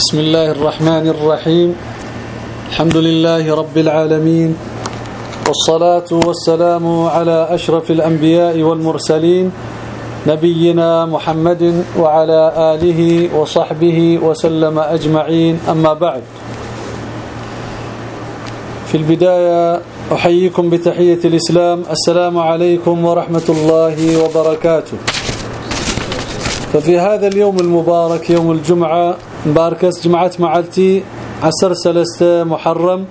بسم الله الرحمن الرحيم. الحمد لله رب العالمين. والصلاة والسلام على أشرف الأنبياء والمرسلين نبينا محمد وعلى آله وصحبه وسلم أجمعين. أما بعد. في البداية أحييكم بتحية الإسلام. السلام عليكم ورحمة الله وبركاته. ففي هذا اليوم المبارك يوم الجمعة مباركس جمعة معلتي عسر سلسة محرم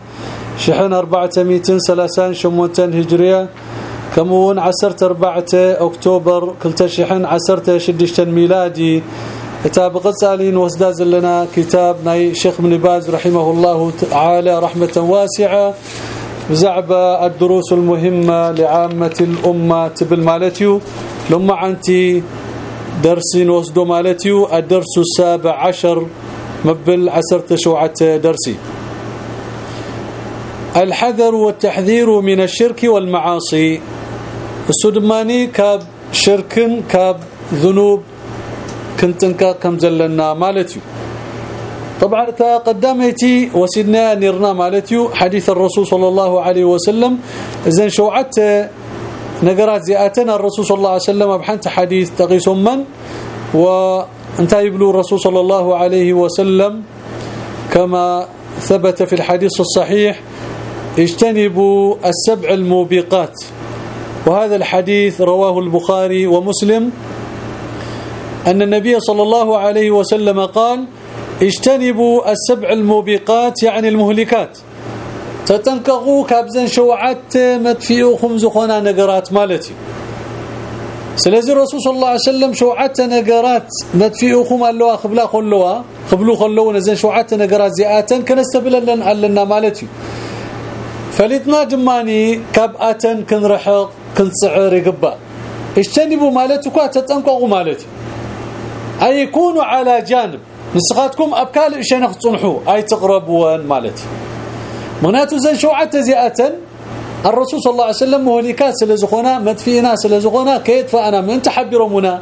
شحن أربعة ميتين سلاسان شمونتين هجرية كمون عسرت أربعة أكتوبر كلتا شحن عسرت شدشتن ميلادي. كتاب قصالين وسداز لنا كتاب ناي شيخ ابن باز رحمه الله تعالى رحمة واسعة. زعب الدروس المهمة لعامة الأمة تبل مالتيو. لما عنتي درسين وسدو مالتيو الدرس السابع عشر. مبل عسرت شوعة درسي. الحذر والتحذير من الشرك والمعاصي. السدماني كاب شرك كاب ذنوب كنتنكا كم زلنا مالتيو. طبعا تقدمتي وسدنا نرنا مالتيو. حديث الرسول صلى الله عليه وسلم. اذا شوعت نقرات زياتنا. الرسول صلى الله عليه وسلم بحنت حديث تقيس من؟ وانت يبلو الرسول صلى الله عليه وسلم كما ثبت في الحديث الصحيح اجتنبوا السبع الموبقات. وهذا الحديث رواه البخاري ومسلم أن النبي صلى الله عليه وسلم قال اجتنبوا السبع الموبقات يعني المهلكات. تتنققوا كابزن شوعت مدفئوكم زخونا نقرات مالتي. سلازي الرسول صلى الله عليه وسلم شوعت نقرات مدفئوكم اللوا خبلا خلوا خبلوا خلوا نزن شوعت نقرات زياتا كنستبللن علنا مالتي. فلتنا دماني كبأتا كنرحق كنسعر يقبا اجتنبوا مالتك تتنققوا مالتي. أي يكونوا على جانب. نسخاتكم أبكال إشان تصنحوا أي تقربون مالتي. مناتو زن شوعة زيئة الرسول صلى الله عليه وسلم مهلكات سلزخونا مدفئنا سلزخونا. كيد فأنا من تحبرمنا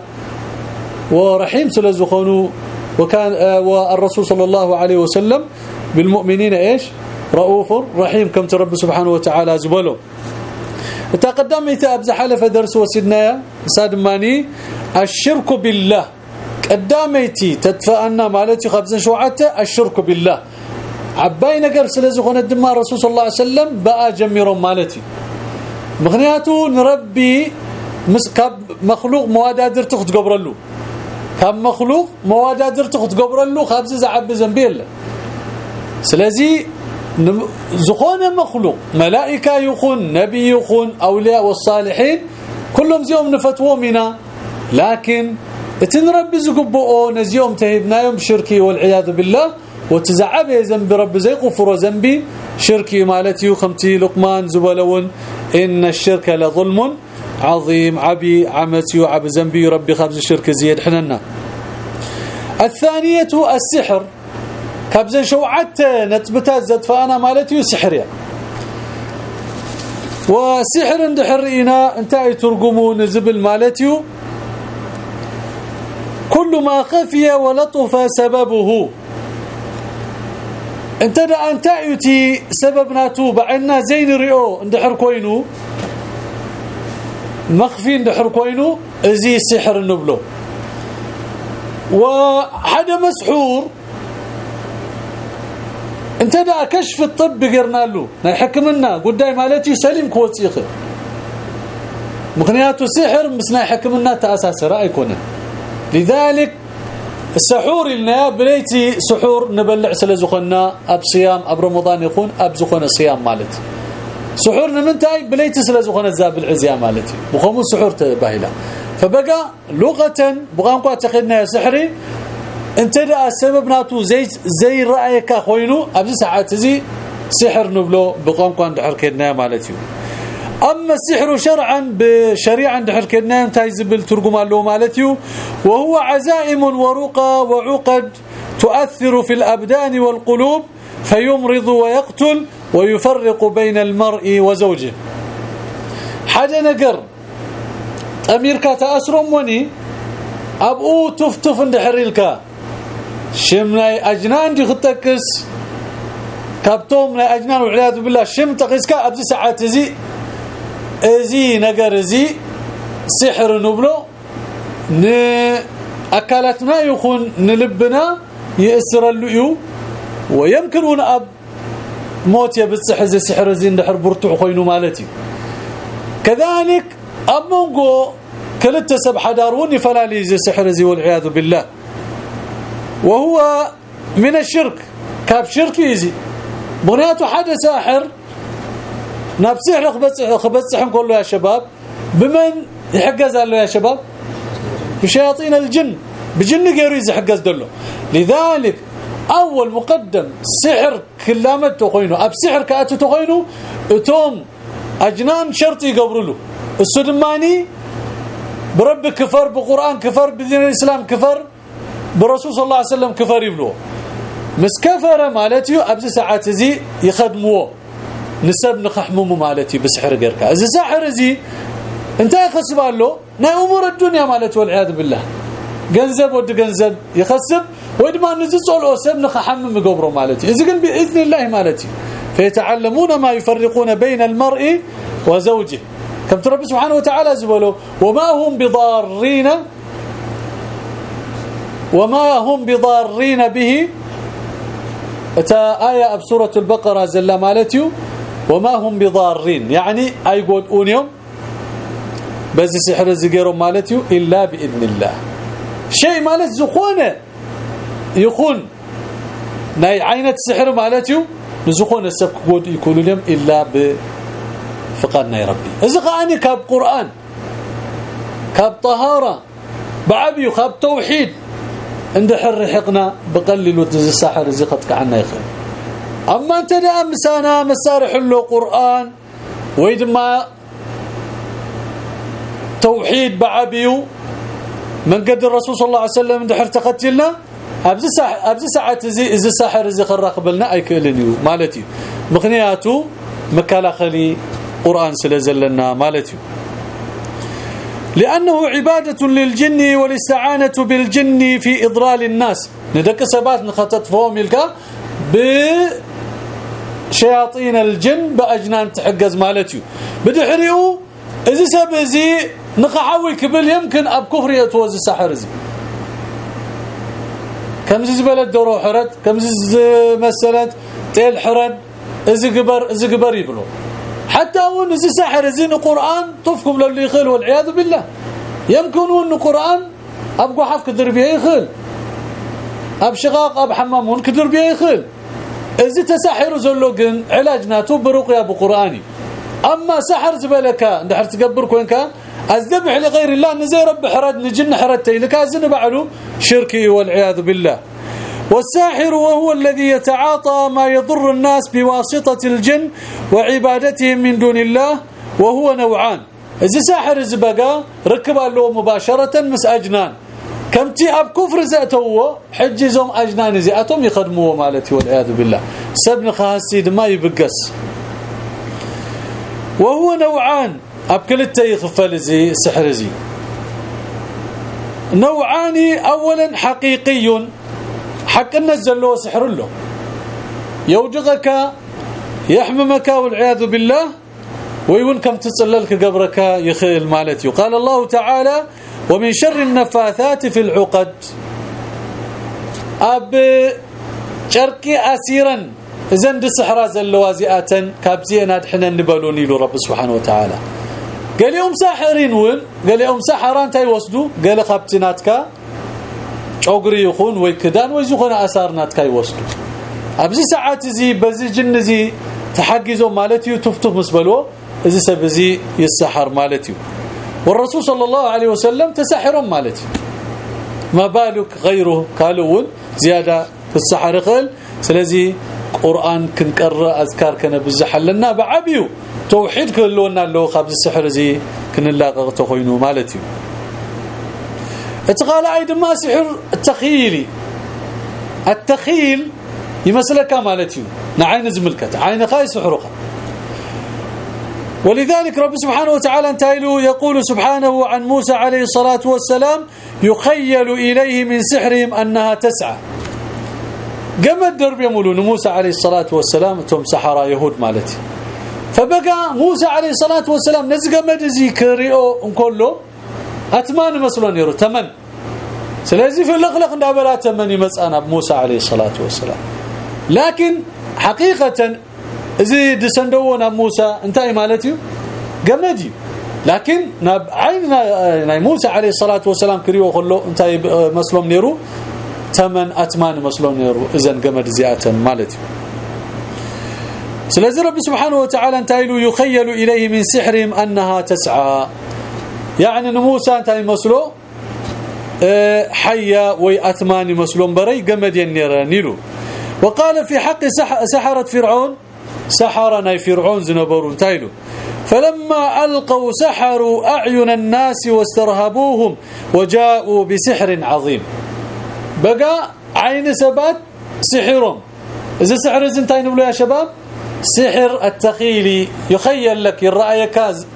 ورحيم سلزخونو. وكان آه والرسول صلى الله عليه وسلم بالمؤمنين إيش؟ رؤوف رحيم كم ترب سبحانه وتعالى زبلو. تقدمت ابز حلف درس وسدنا سادماني الشرك بالله. قداميتي تدفأنا مالتي خبزن شوعته الشرك بالله. عباي نقر سلازخونه دما الرسول صلى الله عليه وسلم بقى جميرهم مالتي. مغنياتو نربي مسكب مخلوق موادادر تخت قبرلو. كم مخلوق موادادر تخت قبرلو خبز زعب زنبيل سلازي زخونه مخلوق ملائكة يخون نبي يخون أولياء والصالحين كلهم زيهم نفتوه منا. لكن اتنربي زقبؤو نزيوم تهبنا يوم شركي والعياذ بالله. وتزعب ذنب رب زي غفر ذنبي. شركي مالتي خمتي لقمان زبلون إن الشرك لظلم عظيم. عبي عمتي وعب ذنبي. ربي خبز الشرك زيد حننا. الثانية السحر. كبزن شوعت نتبتات زد فأنا مالتي سحر يعني وسحر اندحرينا انتهي ترجمون زبل مالتي. كل ما خفي ولطف سببه. انت دا انت يتي سببناتو بعنا زين ريو اندحر كوينو مخفي اندحر كوينو ازي سحر نبلو وحدا مسحور انت دا كشف الطب قرنا له حكمنا قداي مالتي سليم كوتيخ مغنيات سحر مسنا حكمنا تاساس راي كونه لذلك السحور لنا بليتي سحور نبلع سلازخنا أب صيام أب رمضان يكون أب زخنا صيام مالتي سحور نمنتاي بليتي سلازخنا زاب العزيا مالتي بخمو سحور تباهلا. فبقى لغه بغانقوا تخدنا سحري انت دا السبب ناتو زي زي رأيك خوينو ابز ساعات زي سحر نبلو بقانقوا عند كدنا مالتي أما السحر شرعا بشريعة دحر كدنا انتي زبل ترجم له مالتي وهو عزائم ورقى وعقد تؤثر في الأبدان والقلوب فيمرض ويقتل ويفرق بين المرء وزوجه. حاجة نقر اميركا تاسرم وني أبو تفتف اندحريلكا شمناي أجنان دي خطكس كابتوم لا أجنان والعياذ بالله شم تقيسكا أبزي ساعات زي ازي نجر زي سحر نبلو ن اكلاتنا يكون نلبنا يأسر اللؤيو ويمكن اب موت يبصح زي سحر زي ندحر برتو خوينو مالتي كذلك امونغو كلت سب حدارون فلالي زي سحر زي والعياذ بالله وهو من الشرك كاب شرك يزي بنياته حدا ساحر ناب سحر خبصح خبصح كله يا شباب. بمن يحجز له يا شباب؟ بشياطين الجن. بجن غير يحجز دله. لذلك أول مقدم سحر كلامته خوينو. أب سحر كاتو خوينو؟ أتوم. أجنان شرط يقبروا له. السدماني برب كفر بقرآن كفر بدين الإسلام كفر برسول صلى الله عليه وسلم كفر يبلو مس كفر مالتي ابز ساعات زي يخدموه. نسب نخحممو مالتي بسحر غيرك اذا سحر زي انت يخسب له نا امور الدنيا مالتي والعياذ بالله ገንዘብ ወድ ገንዘብ يخسب ودما نزي صلو سب نخحمم يقبروا مالتي اذا كان باذن الله مالتي فيتعلمون ما يفرقون بين المرء وزوجه كم ترى سبحانه وتعالى زبلوا وما هم بضارين وما هم بضارين به اتا ايه بسوره البقره زل مالتي وما هم بضارين. يعني أي قول يوم؟ بس سحر زغيرو مالتي إلا بإذن الله. شيء مالت زخونة. يكون ناي عينة السحر مالتي زخونة. السبك قد يكون لهم إلا بفقدنا يا ربي. إذا قاني كاب قرآن. كاب طهارة. بعبي كاب توحيد. عند حر حقنا بقلل السحر زقتك عنا يخل أما أنت ده مسانا مسارح له قرآن ويدما توحيد بعبيو من قد الرسول صلى الله عليه وسلم دحر تقتلنا أبز ساعه أبز ساعة زي ساحر زي خرا قبلنا ايكلنيو مالتي مخنياتو مكالخلي قرآن سلازلنا مالتي لأنه عبادة للجن والاستعانة بالجن في إضلال الناس. ندك سبات نخطط فوق يلقى بشياطين الجن بأجنان تحجز مالتي بدحريو إذا سبزي نقحوي كبل يمكن أب كفر يتوز السحر زي كم زي بلد دورو حرد كم زي مسلت تيل حرد ازي قبر ازي قبر يبلو. حتى هو زي سحر زي القرآن طفكم للي يخل والعياذ بالله. يمكن ان القرآن ابقوا حف كدر بيه يخل أب شقاق أب حمامون كدر بيه يخل ازي تسحر زلو علاجنا علاجناتو برقيا بقراني أما سحر زبلك اندحر تقبر كوينك الذبح لغير الله نزي رب حرد نجن حردتي لك ازن بعلو شركي والعياذ بالله. والساحر وهو الذي يتعاطى ما يضر الناس بواسطة الجن وعبادتهم من دون الله وهو نوعان. إذا ساحر زبقا ركب له مباشرة مس اجنان كم تي أب كفر زاتوا حجزهم أجنان زأتهم يخدموا مالتي والعياذ بالله. سبن خاسيد ما يبقس. وهو نوعان ابكلته يخفل زي سحر زي. نوعان اولا حقيقي حق نزل له سحر له. يوجغك يحممك والعياذ بالله ويون كم تسللك قبرك يخيل مالتي. قال الله تعالى ومن شر النفاثات في العقد اب شركي اسيرا اذن دي سحرا زلوازئه كابزينا دحنا نبلوني له رب سبحانه وتعالى قال يوم ساحرين وين قال يوم ساحران تاي وسدو قال خبتناتك ጨጉሪ ይኹን ወይ ክዳን ወይ ዝኾነ ኣሳርናትካ ይወስዱ ኣብዚ ሰዓት እዚ በዚ ጅን እዚ ተሓጊዞም ማለት እዩ ትፍቱፍ ምስ በልዎ እዚ ሰብ እዚ ይሰሓር ማለት እዩ والرسول صلى الله عليه وسلم تسحرهم مالتي. ما بالك غيره؟ قالوا زيادة في السحر خل سلازي قران كنقرا اذكار كنبزحلنا بعبيو توحيد كلونا له خبز السحر زي كنلاقه تخوينو مالتي اتقال عيد ما سحر التخيلي التخيل يمثلك مالتي نعين زملكت عين خاي سحرها ولذلك رب سبحانه وتعالى انتايلو يقول سبحانه عن موسى عليه الصلاة والسلام يخيل إليه من سحرهم أنها تسعى قمد درب يمولون موسى عليه الصلاة والسلام توم سحرا يهود مالتي. فبقى موسى عليه الصلاة والسلام نزق قمد زي كريو كله أتمان مسلون يرو تمن. سلازي في الاغلق ندابلا تمن يمصانا موسى عليه الصلاة والسلام. لكن حقيقة زي دسندونا موسى انتهي مالتي قمدي لكن ناب عين موسى عليه الصلاة والسلام كريو خلو انتهي مسلوم نيرو تمن اتمان مسلون يرو اذن قمد زياده مالتي سلازي رب سبحانه وتعالى انتايلو يخيل اليه من سحرهم انها تسعى يعني موسى انتاي مسلو حيا واتمان مسلون بري قمد ينيرانيلو وقال في حق سحرة فرعون سحرنا فرعون زنبرون تايلو. فلما ألقوا سحروا أعين الناس واسترهبوهم وجاءوا بسحر عظيم. بقى عين سبات سحرهم. إذا سحر زنتين نقولوا يا شباب؟ سحر التخيلي يخيل لك الرأي كاز.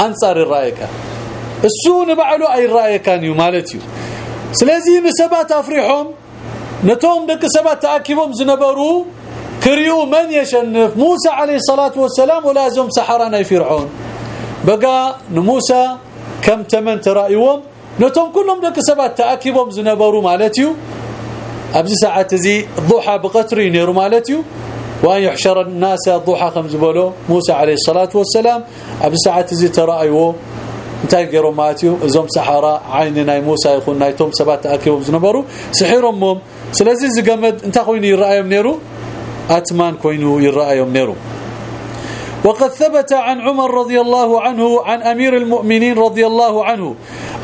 أنصار الرأي كان. السون بعلو أي الرأي كان يمالتيو سلازي نسبات أفريحهم. نتوم دك سبات تاكبهم زنبرو. كريو من يشنف؟ موسى عليه الصلاة والسلام ولازم سحرنا فرعون. بقى نموسى كم تمن ترأيهم نتوم كلهم دك سبات تاكبهم زنبرو مالتيو. ابز ساعة زي ضحى بقطري نيرو مالتيو. وأن يحشر الناس ضحى خمس بولو. موسى عليه الصلاة والسلام ابز ساعة زي ترايو انتي غيرو ماتيو ازوم سحاره عيننا موسى يكون نايتهم سبات تاكبهم زنبرو سحيرهم سلازي زقمد انت خويني يرايهم نيرو. أتمان كوينو يرايهم نيرو. وقد ثبت عن عمر رضي الله عنه عن أمير المؤمنين رضي الله عنه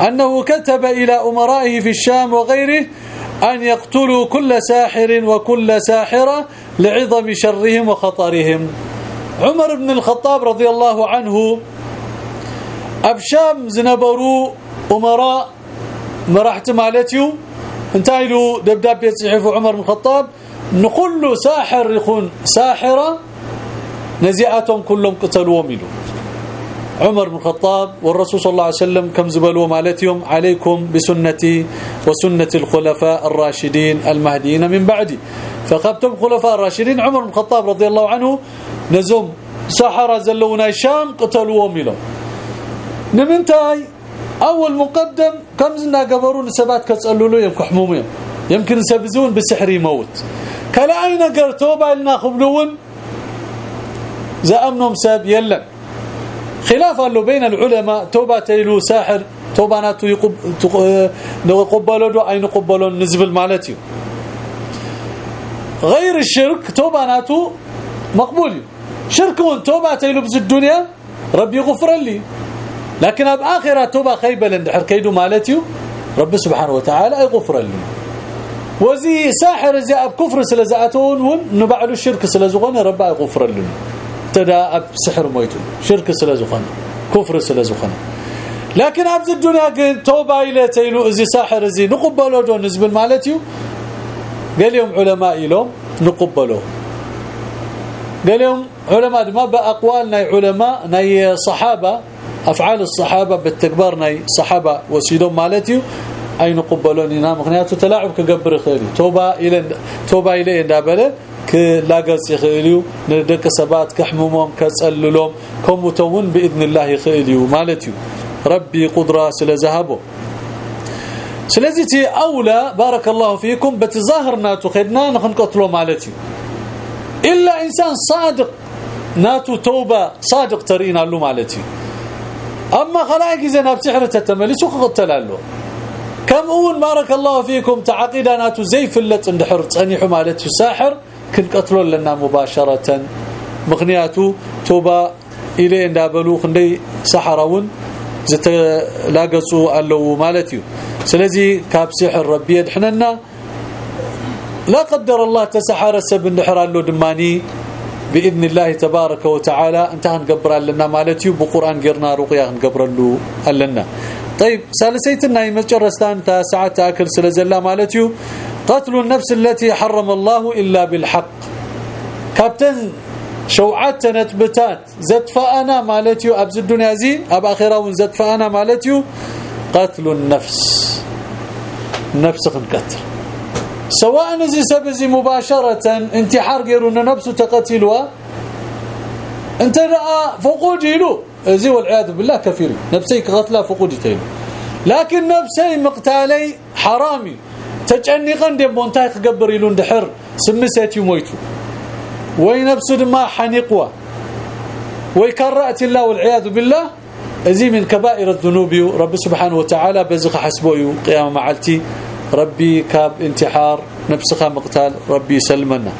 أنه كتب إلى أمرائه في الشام وغيره أن يقتلوا كل ساحر وكل ساحرة لعظم شرهم وخطرهم. عمر بن الخطاب رضي الله عنه أبشام زنبرو أمراء مرحت مالتيو. انتايلو دبداب يتصحف عمر بن الخطاب نقول ساحر يكون ساحرة نزيئاتهم كلهم قتلوا وميلوا عمر بن الخطاب والرسول صلى الله عليه وسلم كم زبلوا مالتهم؟ عليكم بسنتي وسنة الخلفاء الراشدين المهديين من بعدي. فقبتم خلفاء الراشدين عمر بن الخطاب رضي الله عنه نزم سحر زلونا الشام قتلوا وميلوا نمنتاي أول مقدم كم زنا قبرون سبات كتسالوا له يمكن يمكن يسبزون بسحر يموت. كلا أين قرتوا؟ بالنا خبلون. زامنهم ساب يلا. خلاف له بين العلماء توبة تيلو ساحر توباناتو يقب نقبلوا دو اي نقبلوا نزبل مالتي غير الشرك توباناتو مقبول. شرك توبة تيلو بز الدنيا ربي يغفر لي. لكن أب آخرة توبة خيبه لندحر كيدو مالتي رب سبحانه وتعالى يغفر لي. وزي ساحر زي أب كفر سلازاتون ونبعلو الشرك سلازغون رب يغفر لي تدا أب سحر مويتو شرك سلازخن كفر سلازخن لكن ابز الدنيا توبة إلى تيلو إزي ساحر ازي نقبلوا دون نزبل مالتيو. قال يوم علماء لهم نقبلوا قال يوم علماء ما باقوالنا علماء ناي صحابة أفعال الصحابة بالتكبار ناي صحابة وسيدهم مالتيو. اي نقبلون هنا مغنياته تلاعب كقبر خيري. توبة إلى توبة إلى دابله كلاغص يخيليو ندك سبات كحممهم كصللهم كمتون بإذن الله يخيليو مالتيو ربي قدرة سلذهبوا سلازتي أولى بارك الله فيكم بتظاهرنا تخدنا نقتلوا مالتي إلا إنسان صادق ناتو توبة صادق ترينا له مالتي أما خلاق اذا بسحر تتملس قتلالو كم اول بارك الله فيكم تعقيداناتو زي فلت اندحر. تصنيح مالتي ساحر كنقتلوا لنا مباشرة. مغنياتو توبا إلى اندابلو. خندي سحرون زتلاقصوا الله مالتيو سلازي كاب سحر ربي يدحننا. لا قدر الله تسحر سب النحر له دماني. بإذن الله تبارك وتعالى. انت هنقبر لنا مالتيو بقرآن غيرنا رقيا هنقبر له لنا. طيب ثالثيتنا يمجرستان تا ساعة تاكل سلازلا مالتيو قتل النفس التي حرم الله إلا بالحق. كابتن شوعات نتبتات زدفانا مالتيو أبز الدنيا زي أب اخره زدفانا مالتيو قتل النفس. نفس قتل. سواء زي سبزي مباشرة انتحار غيرون نفسه تقتلوا. انت رأى فقود يلو زي والعياذ بالله كفير نفسي قتلا فقود تيلو لكن نفسي مقتالي حرامي. تجنقن دي مونتاي قبر يلون دحر. سمسيتي مويتو. وي نفسه ما حنقوا ويكرأت الله والعياذ بالله. أزي من كبائر الذنوب. رب سبحانه وتعالى بزخ حسبه. قيام معلتي. ربي كاب انتحار. نفسها مقتال. ربي سلمنا.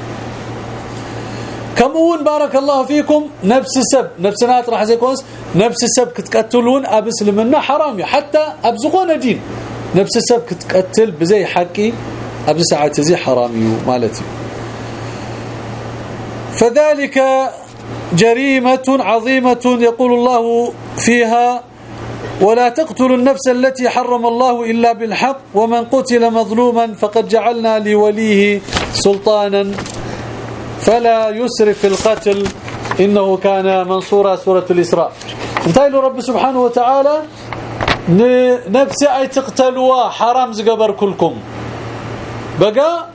كمون بارك الله فيكم. نفس السب. نفسنا راح زيكونس نفس السب كتقتلون. ابسلمنا حرامي حتى ابزقون دين. نفس السب كتقتل بزي حقي. ابز ساعة زي حرامي مالتي. فذلك جريمة عظيمة يقول الله فيها ولا تقتلوا النفس التي حرم الله إلا بالحق ومن قتل مظلوما فقد جعلنا لوليه سلطانا فلا يسرف في القتل إنه كان منصورا سورة الإسراء. انتهي رب سبحانه وتعالى. نفسي أي تقتلوا حرام زقبر كلكم. بقى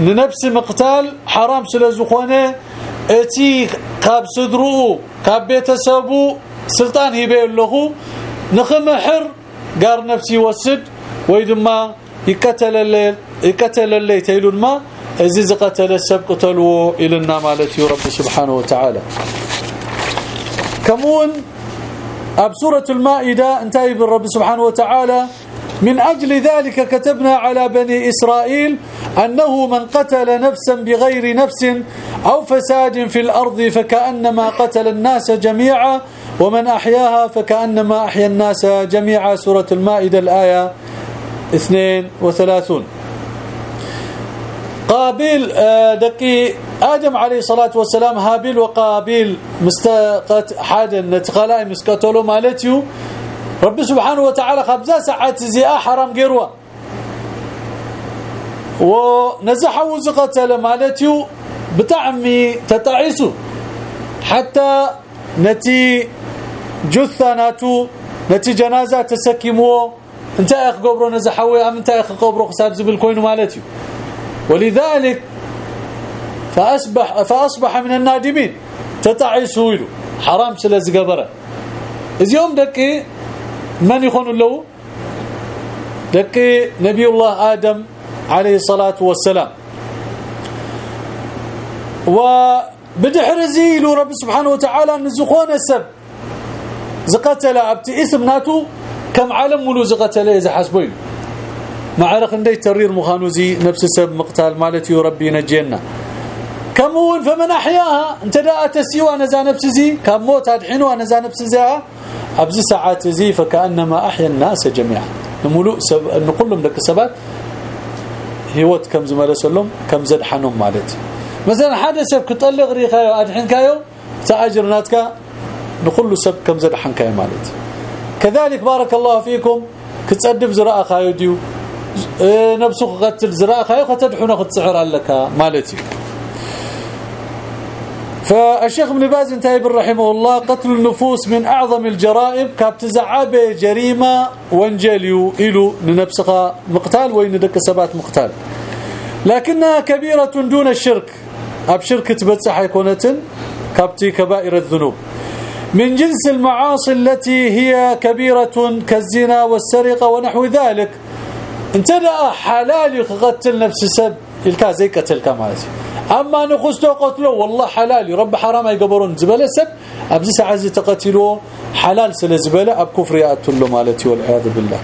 نفس مقتال حرام سلزخونة. اتي كاب صدرو كاب بيتسبو سلطان هيبه له نخمحر قار نفسي وسد ويدما يقتل الليل يقتل الليل تيلون ما. ازي قتل السب قتلوا إلى مالتي رب سبحانه وتعالى. كمون أب سورة المائدة انتهي بالرب سبحانه وتعالى. من أجل ذلك كتبنا على بني إسرائيل أنه من قتل نفسا بغير نفس أو فساد في الأرض فكأنما قتل الناس جميعا ومن أحياها فكأنما أحيا الناس جميعا. سورة المائدة الآية 32 قابيل آه، دقي آدم عليه الصلاة والسلام هابيل وقابيل مستقت حاجة نتقلاي مسكتولو مالتيو. رب سبحانه وتعالى خبزا ساعات زي حرام غيروا ونزحوا زقتل مالتيو بطعمي تطعيسو حتى نتي جثناتو نتي جنازة تسكمو انت أخ قبرو نزحوا أم انت أخ قبرو حساب زبل كوينو مالتيو. ولذلك فاصبح فأصبح من النادمين. تطعيسوا حرام سلاز قبره اليوم دقي من يكون له لك نبي الله آدم عليه الصلاة والسلام. وبدحر زيلو رب سبحانه وتعالى نزخون السب. زقتل اسم ناتو كم عالم ملو زقتل إذا حسبين معرق اندي ترير مخانوزي نفس السب مقتال مالتي ربي نجينا كمون فمن احياها انت داءت سيوا نزا نفسي كم موت ادحنوا نزا نفسي ابز ساعات زي فكانما احيا الناس جميعا نملو سب... نقول لك سبات هيوت كم زملسلهم كم زدحنهم مالتي مثلا حدا سب كطلق ريخايو كايو تاجرناتك نقول له سب كم زدحن كايو مالتي كذلك بارك الله فيكم كتصدف زراء خايو ديو نفسه قتل زراء خايو ختدحونه ختصعر لك مالتي. فالشيخ ابن باز انتهى رحمه الله قتل النفوس من أعظم الجرائم كابتزعاب جريمة وانجليو إلو لنفسها مقتال وين دك سبات مقتال. لكنها كبيرة دون الشرك. أب شرك تبصح يكونتن كابتي كبائر الذنوب. من جنس المعاصي التي هي كبيرة كالزنا والسرقة ونحو ذلك انتدى حلال يقتل نفس سب الكازي قتل كما أما نخستو قتلو والله حلال رب حرام يقبرون. زبله سب ابزي ساعه تقتلوا حلال سلزبله أب كفر ياتلو مالتي والعياذ بالله.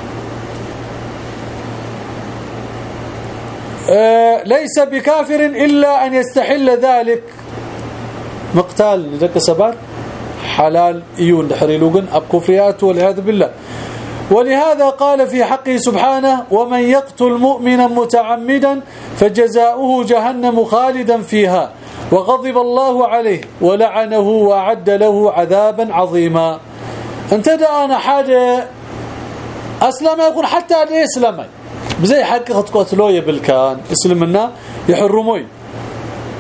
أه ليس بكافر إلا أن يستحل ذلك. مقتال لذلك سبات حلال يون دحريلوغن أب كفريات والعياذ بالله. ولهذا قال في حقه سبحانه ومن يقتل مؤمنا متعمدا فجزاؤه جهنم خالدا فيها وغضب الله عليه ولعنه وعد له عذابا عظيما. انت أنا حاجة أسلم يقول حتى الاسلام بزي حق قتلوا يبلكان اسلمنا يحرموي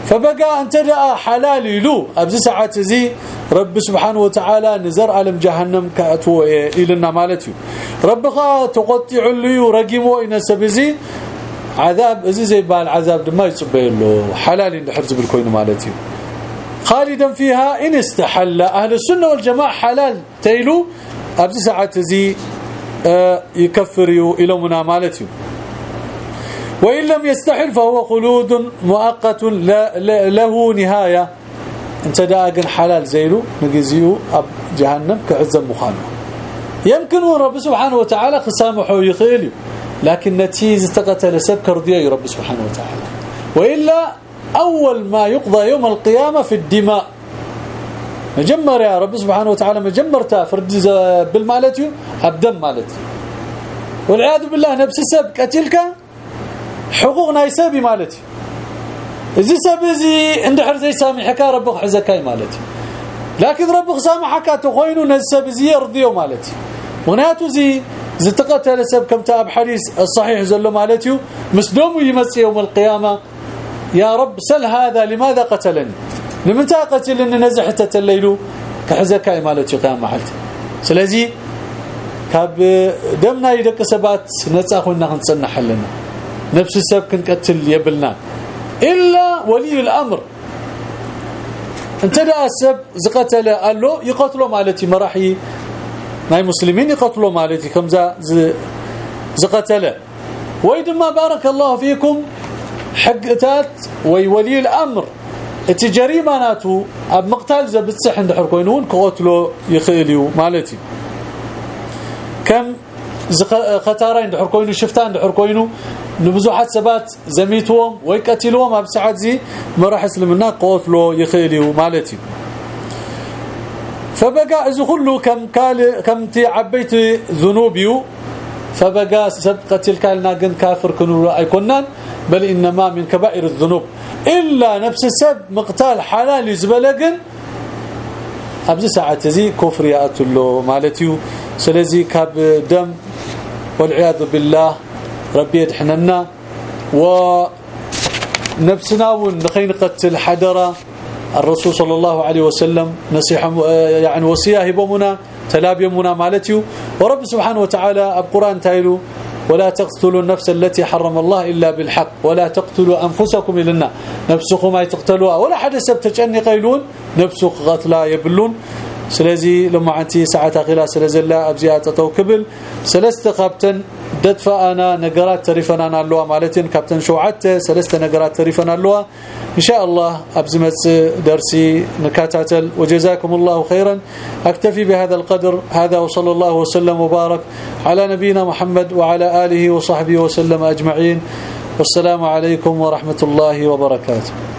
فبقى انت حلال له ابز ساعات زي رب سبحانه وتعالى نزر علم جهنم كأتو إلى مالتي ربك تقطع لي ورقموا إن سبزي عذاب ازي زي بالعذاب ما يصبي له حلال حفظ بالكوين مالتي خالدا فيها إن استحل. أهل السنة والجماعة حلال تيلو. أبزي ساعة زي آه، يكفر إلى منامالته وإن لم يستحل فهو خلود مؤقت له نهاية. انت داقن حلال زيلو نجزيو أب جهنم كعزم مخانة. يمكن رب سبحانه وتعالى خسامحه يخيل لكن نتيجة تقتل سب كردية رب سبحانه وتعالى. وإلا أول ما يقضى يوم القيامة في الدماء. مجمر يا رب سبحانه وتعالى مجمرتا فرد بالمالتي أبدم مالتي. والعياذ بالله نفس السب قتلك؟ حقوق نايسبي مالتي. إذا سبزي عند حرزي سامحك ربك حزكاي مالتي. لكن ربك سامحك تخوينو نسب زي يرضيو مالتي. وناتو زي زتقتل سب كم تاب حديث الصحيح زلو مالتي. مسدوم يمسي يوم القيامة. يا رب سل هذا لماذا قتلني؟ لمن قتلني؟ نزحت الليل كحزكاي مالتي قيام محلتي سلازي كاب دمنا يدك سبات نصا خونا كنصنح لنا نفس السبب كنقتل يبلنا إلا ولي الأمر. انت دا السب زقتل قال له يقتلوا مالتي مراحي. ناي مسلمين يقتلوا مالتي كمزا زقتل. ويدما بارك الله فيكم حقتات وي ولي الأمر. التجريماناتو أب مقتل زبتصح عند حركوينون كقتلوا يخيليو مالتي. كم خطارين عند حركوينو شفتان عند حركوينو نبزوحات سبات زميتهم ويقتلوهم اب ساعات زي ما راح يسلمنا قتلوا يخيليو مالتي فبقى اذا كله كم قال كم تي عبيت ذنوبيو فبقى سب قتل كالنا كافر كنوا ايكونان بل إنما من كبائر الذنوب. إلا نفس السب مقتال حلال يزبلغن ابز ساعه زي كفر يأتلو مالتيو. سلازي كاب دم والعياذ بالله ربي يدحننا. و نفسنا ونخين قتل حدره الرسول صلى الله عليه وسلم. نصيحة يعني وصية هبمنا تلابيمنا مالتيو. ورب سبحانه وتعالى القرآن تايلو ولا تقتلوا النفس التي حرم الله إلا بالحق ولا تقتلوا أنفسكم إلنا نفسكم ما تقتلوها ولا حد سبتجني قيلون. نفسك قتلا يبلون. سلازي لما انتي ساعه خلا سلازلا ابزيات توكبل سلست قبتن ددفا أنا نقرات تريفنا نالوا مالتين كابتن شوعت سلست نقرات تريفنا نالوا ان شاء الله ابزمت درسي نكاتاتل وجزاكم الله خيرا اكتفي بهذا القدر هذا وصلى الله وسلم وبارك على نبينا محمد وعلى اله وصحبه وسلم اجمعين والسلام عليكم ورحمة الله وبركاته